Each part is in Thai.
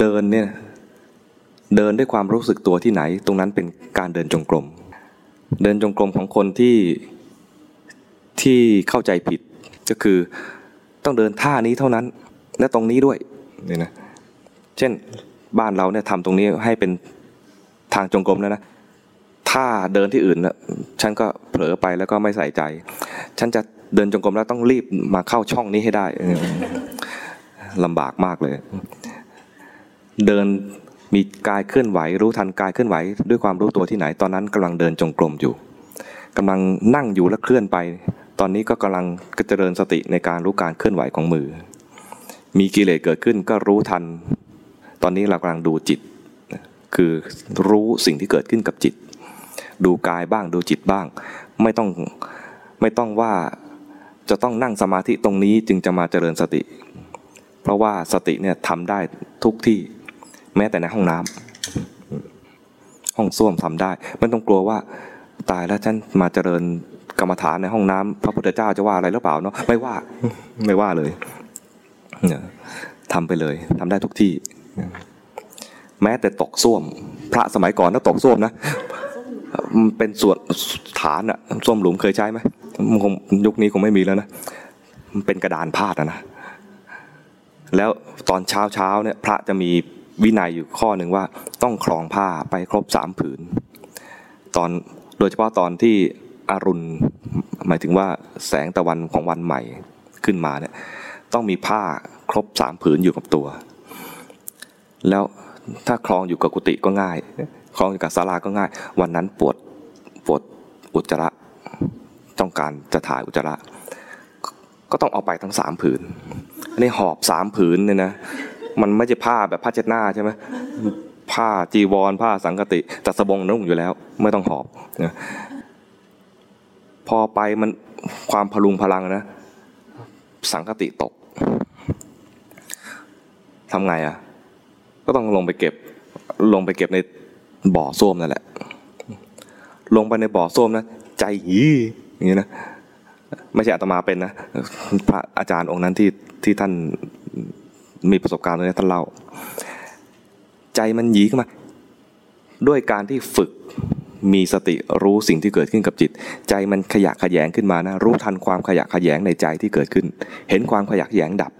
เดินเนี่ยเดินด้วยความรู้สึกตัวที่ไหน ตรงนั้นเป็นการเดินจงกรม เดินจงกรมของคนที่ที่เข้าใจผิดก็คือต้องเดินท่านี้เท่านั้น และตรงนี้ด้วยเนี่ยนะเช่นบ้านเราเนี่ยทำตรงนี้ให้เป็นทางจงกรมแล้วนะถ้าเดินที่อื่นนะฉันก็เผลอไปแล้วก็ไม่ใส่ใจ ฉันจะเดินจงกรมแล้วต้องรีบมาเข้าช่องนี้ให้ได้ลำบากมากเลย เดินมีกายเคลื่อนไหว รู้ทันกายเคลื่อนไหว ด้วยความรู้ตัวที่ไหน ตอนนั้นกำลังเดินจงกรมอยู่กำลังนั่งอยู่แล้วเคลื่อนไป ตอนนี้ก็กำลังกเจริญสติในการรู้การเคลื่อนไหวของมือ มีกิเลสเกิดขึ้นก็รู้ทัน ตอนนี้เรากำลังดูจิต คือรู้สิ่งที่เกิดขึ้นกับจิต ดูกายบ้างดูจิตบ้าง ไม่ต้องไม่ต้องว่าจะต้องนั่งสมาธิตรงนี้จึงจะมาเจริญสติ เพราะว่าสติเนี่ยทำได้ทุกที่ แม้แต่ในห้องน้ำห้องส้วมทำได้ไม่ต้องกลัวว่าตายแล้วฉันมาเจริญกรรมฐานในห้องน้ำพระพุทธเจ้าจะว่าอะไรหรือเปล่าเนาะไม่ว่าไม่ว่าเลยทำไปเลยทำได้ทุกที่ แม้แต่ตกส้วม พระสมัยก่อนต้องตกส้วมนะเป็นส่วนฐานอะส้วมหลุมเคยใช้ไหมคงยุคนี้คงไม่มีแล้วนะมันเป็นกระดานพาดนะแล้วตอนเช้าเช้าเนี่ย พระจะมี วินัยอยู่ข้อหนึ่งว่าต้องคลองผ้าไปครบสามผืน ตอนโดยเฉพาะตอนที่อรุณหมายถึงว่าแสงตะวันของวันใหม่ขึ้นมาเนี่ยต้องมีผ้าครบสามผืนอยู่กับตัว แล้วถ้าคลองอยู่กับกุฏิก็ง่าย คลองอยู่กับศาลาก็ง่าย วันนั้นปวดปวดอุจจาระต้องการจะถ่ายอุจจาระ ก็ต้องเอาไปทั้งสามผืนอันนี้หอบสามผืนเนี่ยนะ มันไม่ใช่ผ้าแบบผ้าเช็ดหน้าใช่ไหมผ้าจีวร ผ้าสังกติแต่สบงนุ่งอยู่แล้ว ไม่ต้องหอบนะพอไปมันความพลุงพลังนะ สังกติตกทำไงอะ ก็ต้องลงไปเก็บ ลงไปเก็บในบ่อส้วมนั่นแหละ ลงไปในบ่อส้วมนะใจหีอย่างนี้นะไม่ใช่อาตมาเป็นนะพระอาจารย์องค์นั้นที่ที่ท่าน มีประสบการณ์ตรงนี้ท่านเล่า ใจมันหยีขึ้นมา ด้วยการที่ฝึกมีสติรู้สิ่งที่เกิดขึ้นกับจิต ใจมันขยะขยงขึ้นมานะรู้ทันความขยะขยงในใจที่เกิดขึ้น เห็นความขยะขยงดับ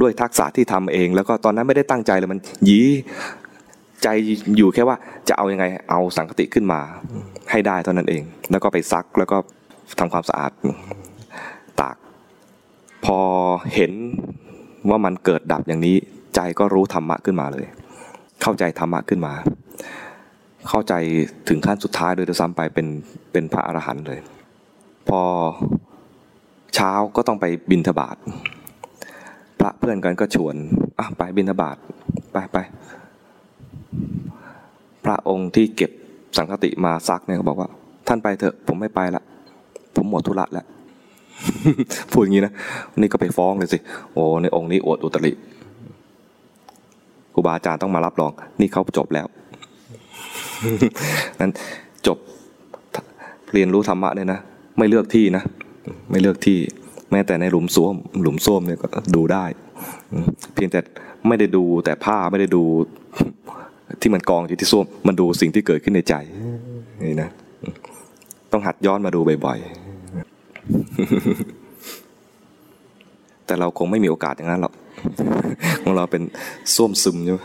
ด้วยทักษะที่ทำเอง แล้วก็ตอนนั้นไม่ได้ตั้งใจเลยมันหยีใจอยู่แค่ว่าจะเอาอยัางไงเอาสังคติขึ้นมาให้ได้เท่านั้นเอง แล้วก็ไปซักแล้วก็ทำความสะอาดตาก พอเห็น ว่ามันเกิดดับอย่างนี้ ใจก็รู้ธรรมะขึ้นมาเลย เข้าใจธรรมะขึ้นมา เข้าใจถึงขั้นสุดท้ายโดยซ้ำไปเป็นเป็นพระอรหันต์เลย พอเช้าก็ต้องไปบินทบาทพระเพื่อนกันก็ชวนอะไปบินทบาทไปไปพระองค์ที่เก็บสังคติมาซักเนี่ยเขาบอกว่า ท่านไปเถอะผมไม่ไปละผมหมดธุระแล้ว พูดอย่างนี้นะนี่ก็ไปฟ้องเลยสิโอ้ในองค์นี้อวดอุตริครูบาอาจารย์ต้องมารับรอง นี่เขาจบแล้วนั้นจบเรียนรู้ธรรมะเนี่ยนะไม่เลือกที่นะไม่เลือกที่ แม้แต่ในหลุมส้วม หลุมส้วมเนี่ยก็ดูได้ เพียงแต่ไม่ได้ดูแต่ผ้าไม่ได้ดูที่มันกองอยู่ที่ส้วม มันดูสิ่งที่เกิดขึ้นในใจนี่นะต้องหัดย้อนมาดูบ่อยๆ แต่เราคงไม่มีโอกาสอย่างนั้นหรอกของเราเป็นส้วมซึมใช่ไหม